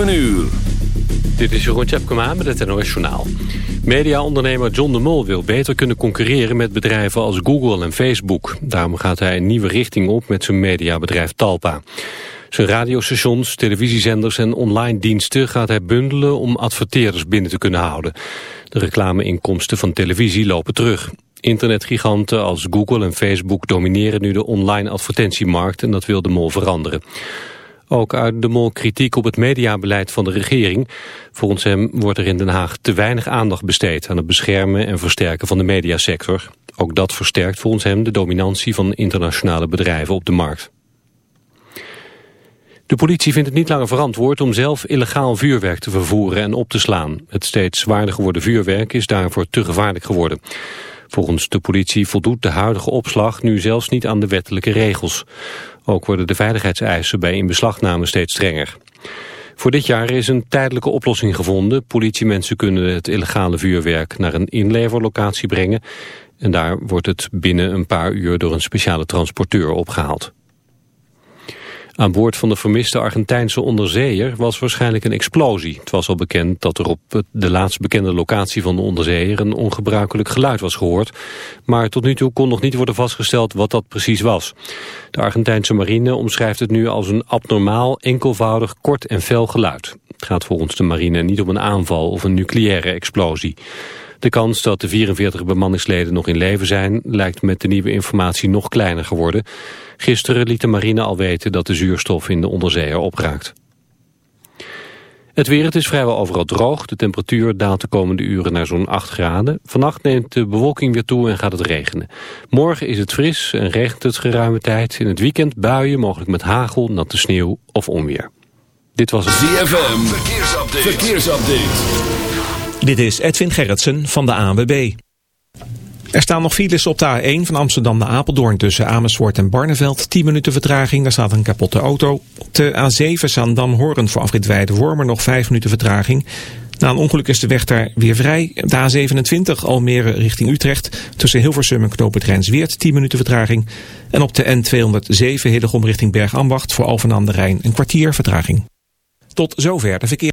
7 uur. Dit is Jeroen Tjepkema met het NOS Journaal. Mediaondernemer John de Mol wil beter kunnen concurreren met bedrijven als Google en Facebook. Daarom gaat hij een nieuwe richting op met zijn mediabedrijf Talpa. Zijn radiostations, televisiezenders en online diensten gaat hij bundelen om adverteerders binnen te kunnen houden. De reclameinkomsten van televisie lopen terug. Internetgiganten als Google en Facebook domineren nu de online advertentiemarkt en dat wil de Mol veranderen. Ook uit de Mol kritiek op het mediabeleid van de regering. Volgens hem wordt er in Den Haag te weinig aandacht besteed aan het beschermen en versterken van de mediasector. Ook dat versterkt volgens hem de dominantie van internationale bedrijven op de markt. De politie vindt het niet langer verantwoord om zelf illegaal vuurwerk te vervoeren en op te slaan. Het steeds zwaarder geworden vuurwerk is daarvoor te gevaarlijk geworden. Volgens de politie voldoet de huidige opslag nu zelfs niet aan de wettelijke regels. Ook worden de veiligheidseisen bij inbeslagname steeds strenger. Voor dit jaar is een tijdelijke oplossing gevonden. Politiemensen kunnen het illegale vuurwerk naar een inleverlocatie brengen. En daar wordt het binnen een paar uur door een speciale transporteur opgehaald. Aan boord van de vermiste Argentijnse onderzeeër was waarschijnlijk een explosie. Het was al bekend dat er op de laatst bekende locatie van de onderzeeër een ongebruikelijk geluid was gehoord. Maar tot nu toe kon nog niet worden vastgesteld wat dat precies was. De Argentijnse marine omschrijft het nu als een abnormaal, enkelvoudig, kort en fel geluid. Het gaat volgens de marine niet om een aanval of een nucleaire explosie. De kans dat de 44 bemanningsleden nog in leven zijn... lijkt met de nieuwe informatie nog kleiner geworden. Gisteren liet de marine al weten dat de zuurstof in de onderzeeër opraakt. Het weer, het is vrijwel overal droog. De temperatuur daalt de komende uren naar zo'n 8 graden. Vannacht neemt de bewolking weer toe en gaat het regenen. Morgen is het fris en regent het geruime tijd. In het weekend buien, mogelijk met hagel, natte sneeuw of onweer. Dit was het ZFM, verkeersupdate. verkeersupdate. Dit is Edwin Gerritsen van de ANWB. Er staan nog files op de A1 van Amsterdam naar Apeldoorn tussen Amersfoort en Barneveld. 10 minuten vertraging, daar staat een kapotte auto. Op de A7 Zaandam-Horen voor afrit Weide-Wormer nog 5 minuten vertraging. Na een ongeluk is de weg daar weer vrij. De A27 Almere richting Utrecht tussen Hilversum en Knoopend Rijnsweert 10 minuten vertraging. En op de N207 Hillegom richting Bergambacht voor Alphen aan de Rijn een kwartier vertraging. Tot zover de verkeer.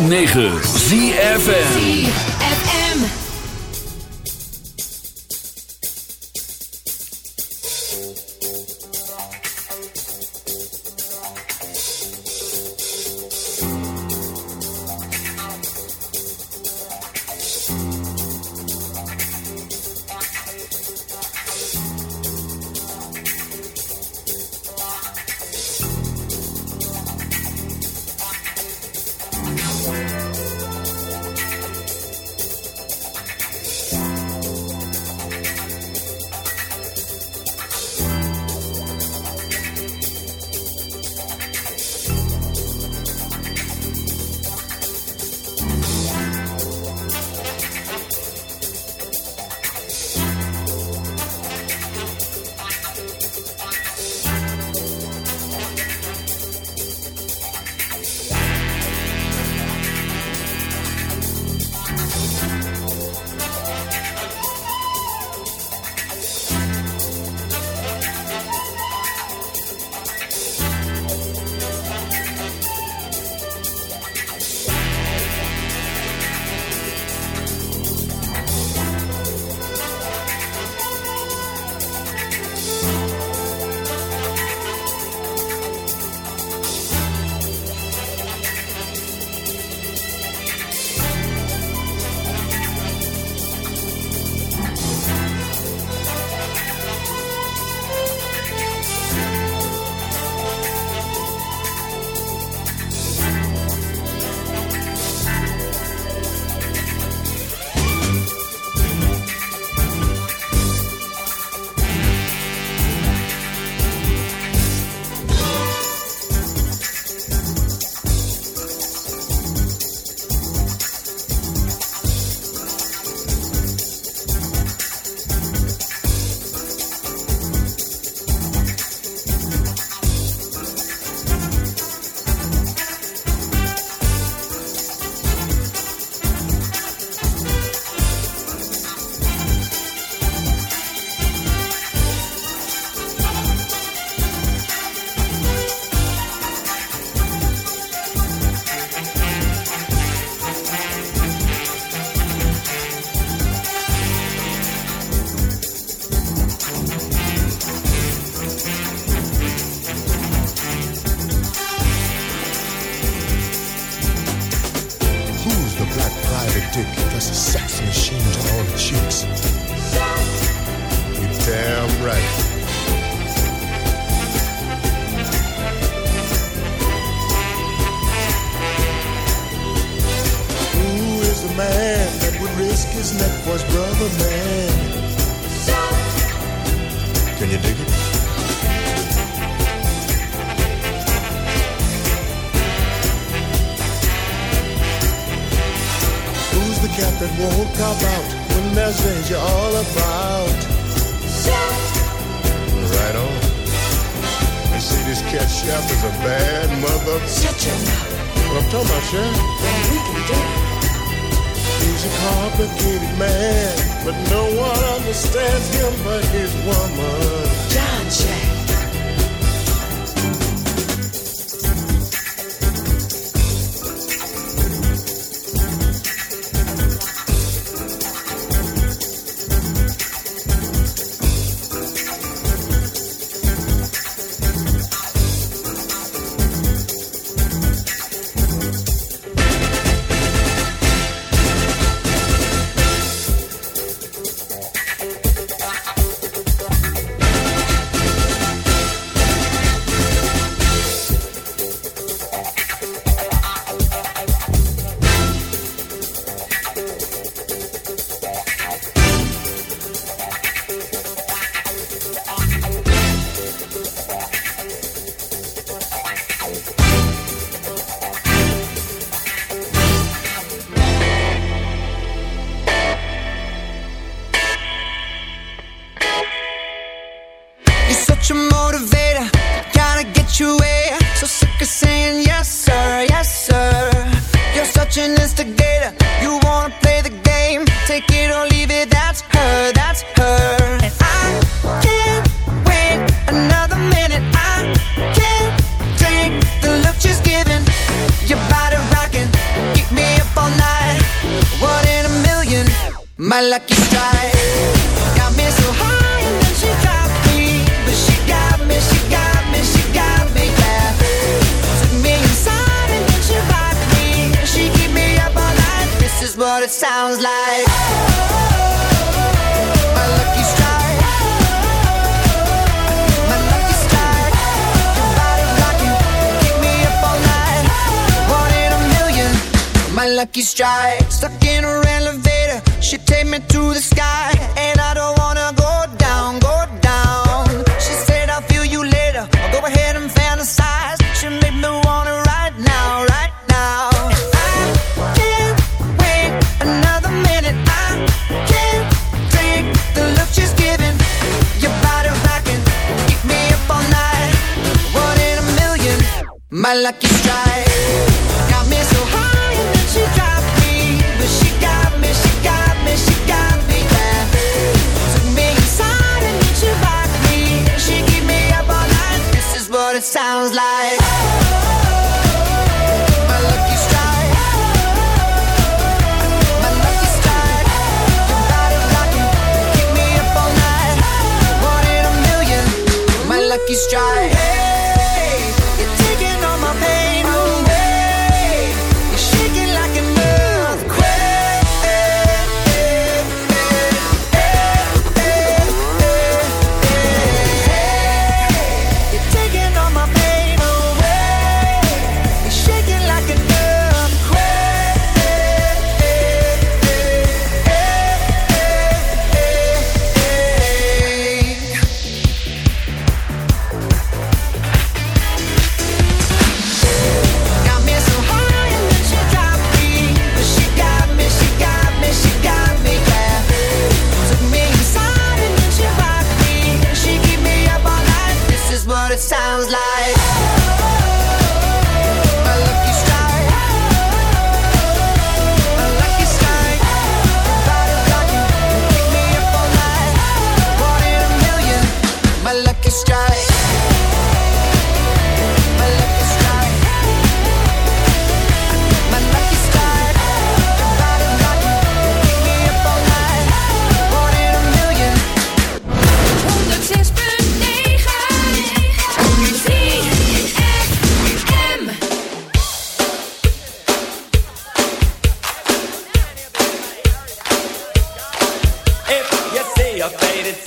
106.9 ZFM.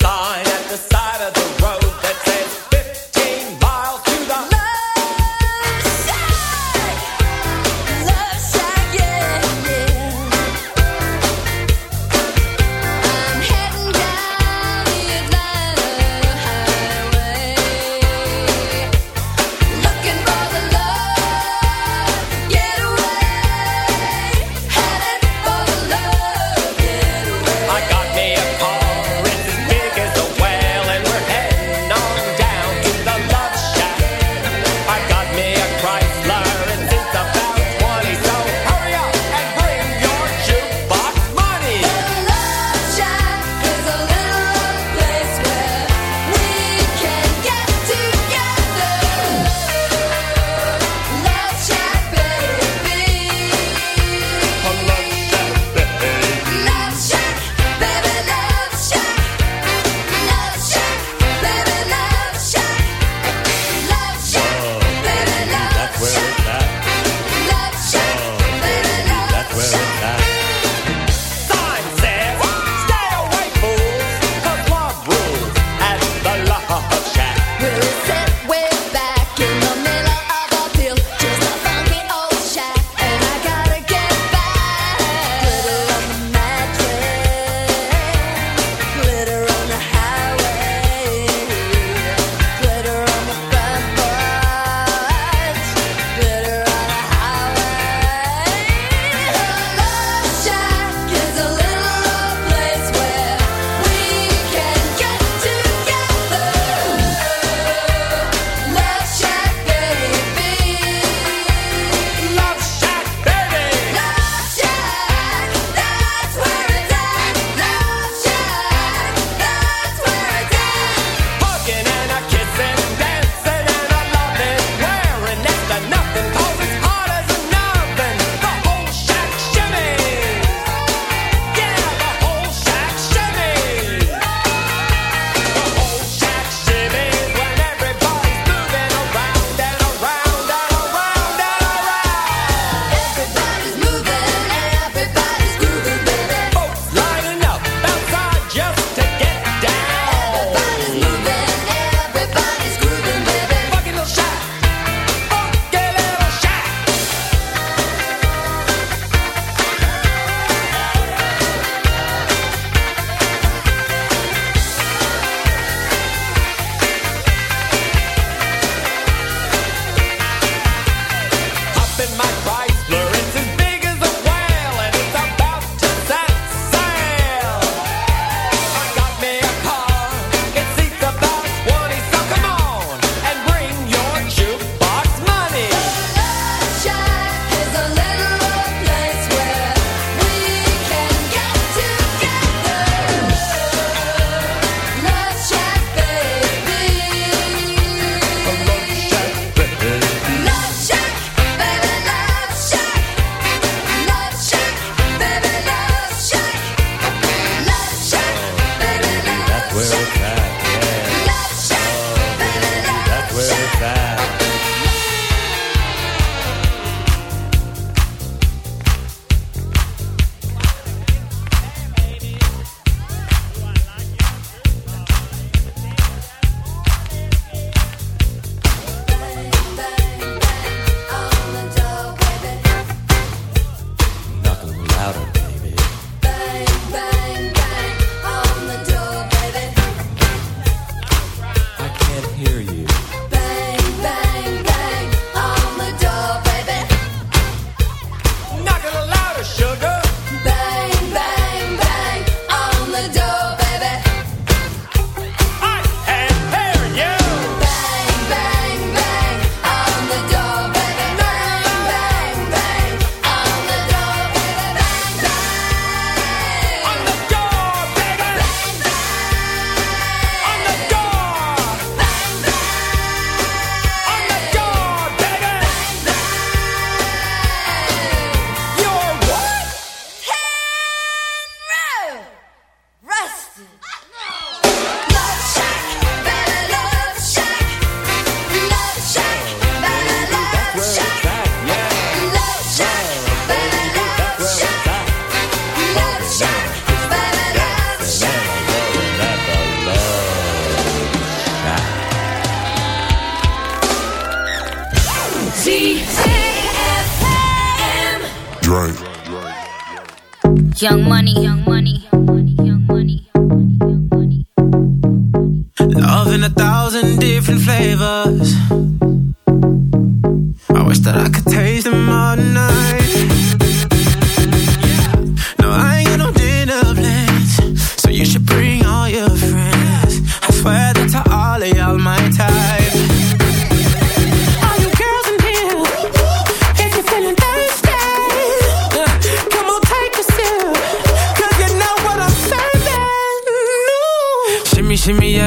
sign at the side of the road.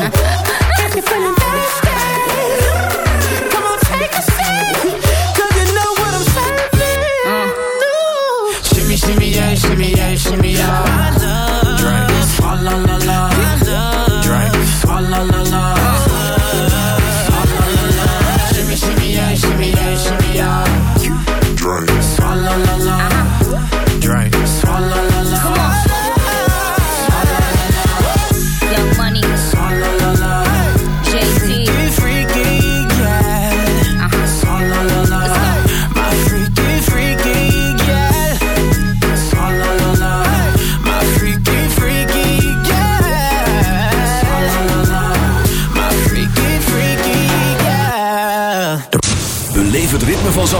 Got me feeling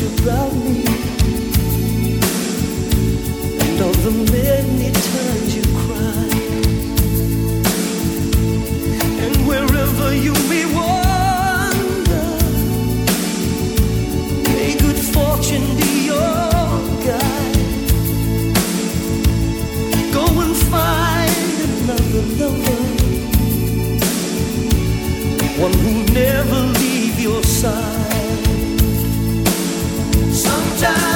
you love me and all the many times you cried, and wherever you may wander may good fortune be your guide. Go and find another Lover, one who'll never leave your side time.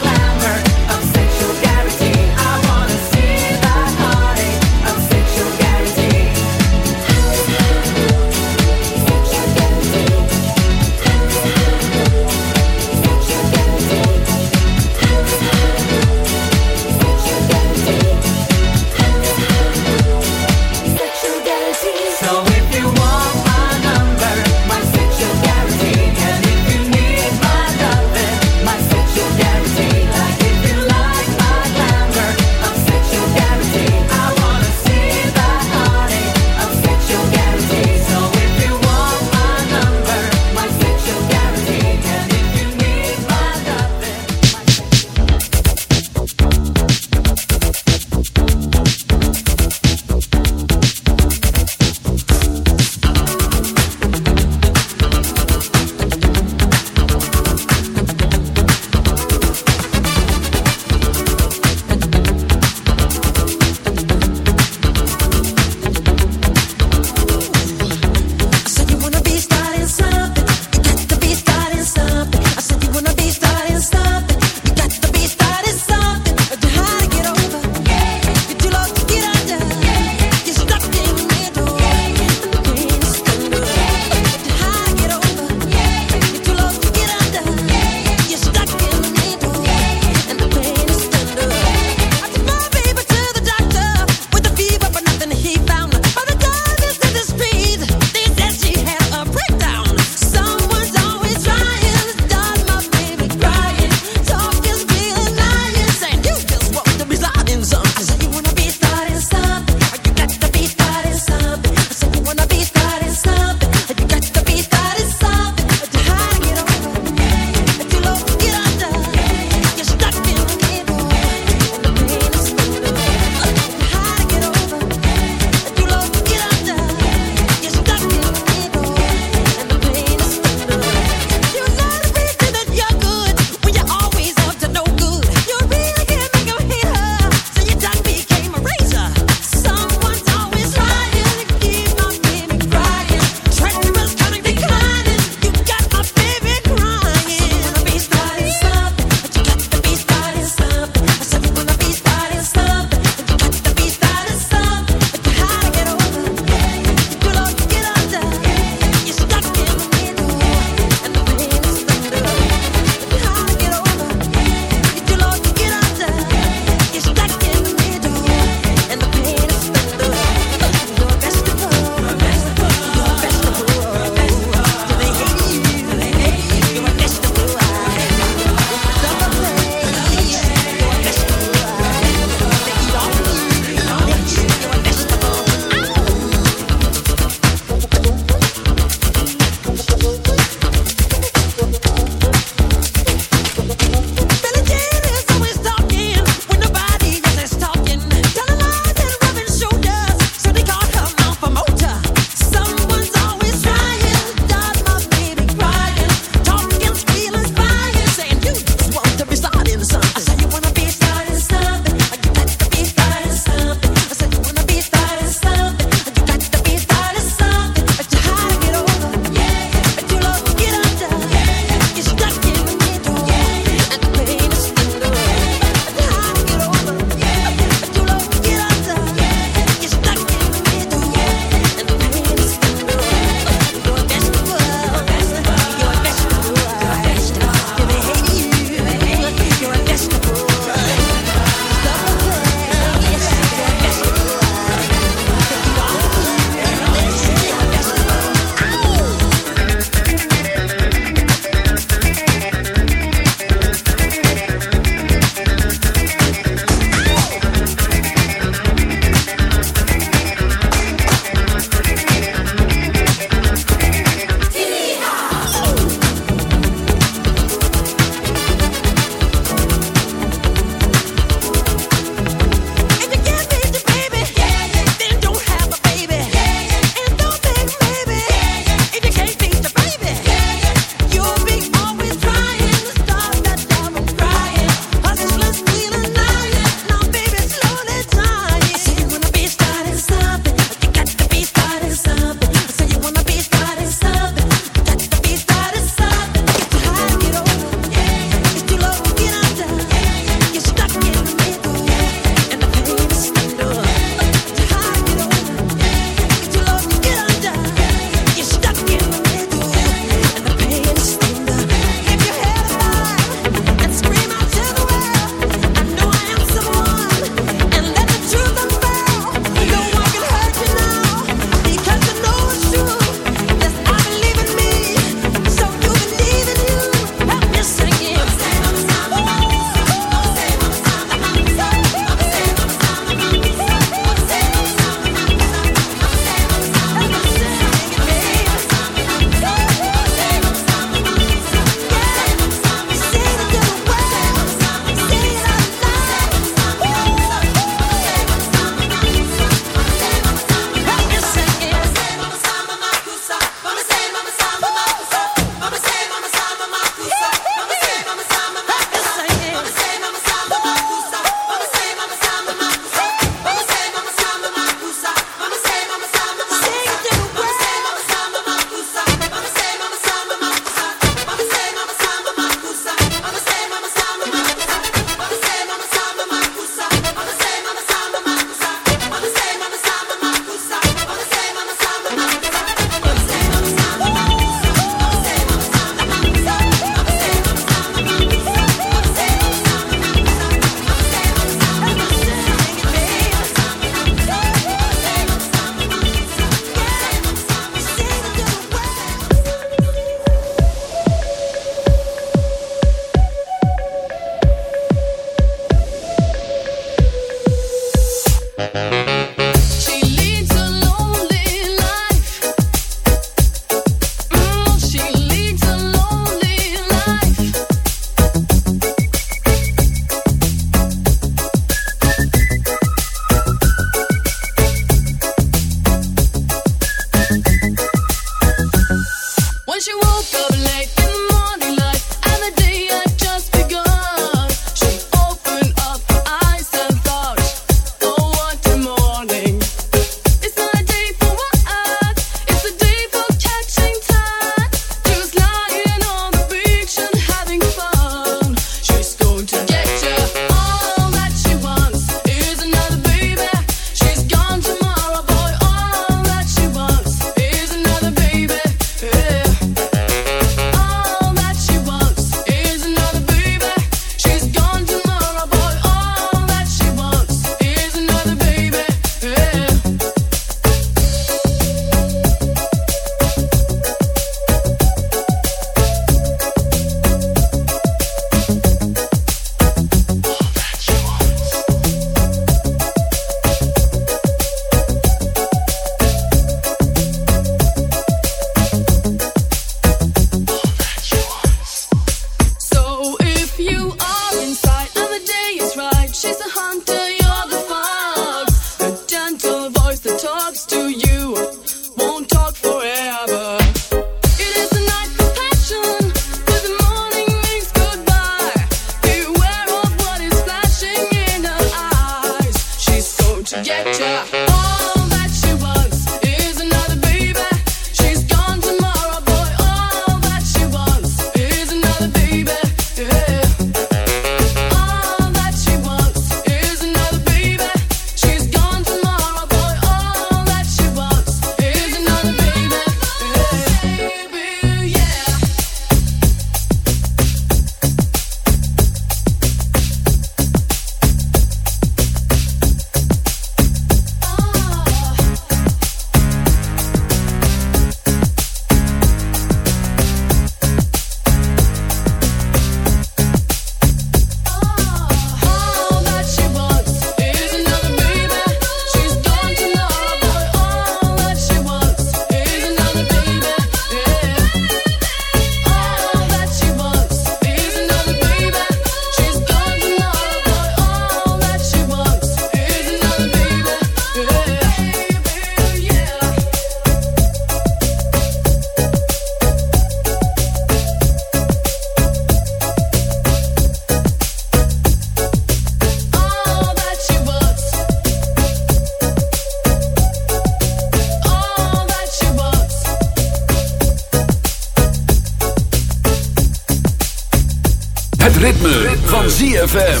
ZFM.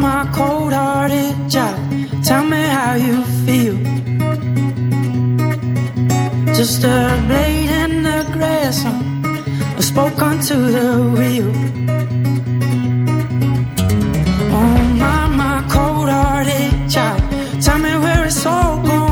My, cold-hearted child, tell me how you feel. Just a blade in the grass, I spoke onto the wheel. Oh, mama, cold-hearted child, Tell me where it's all gone.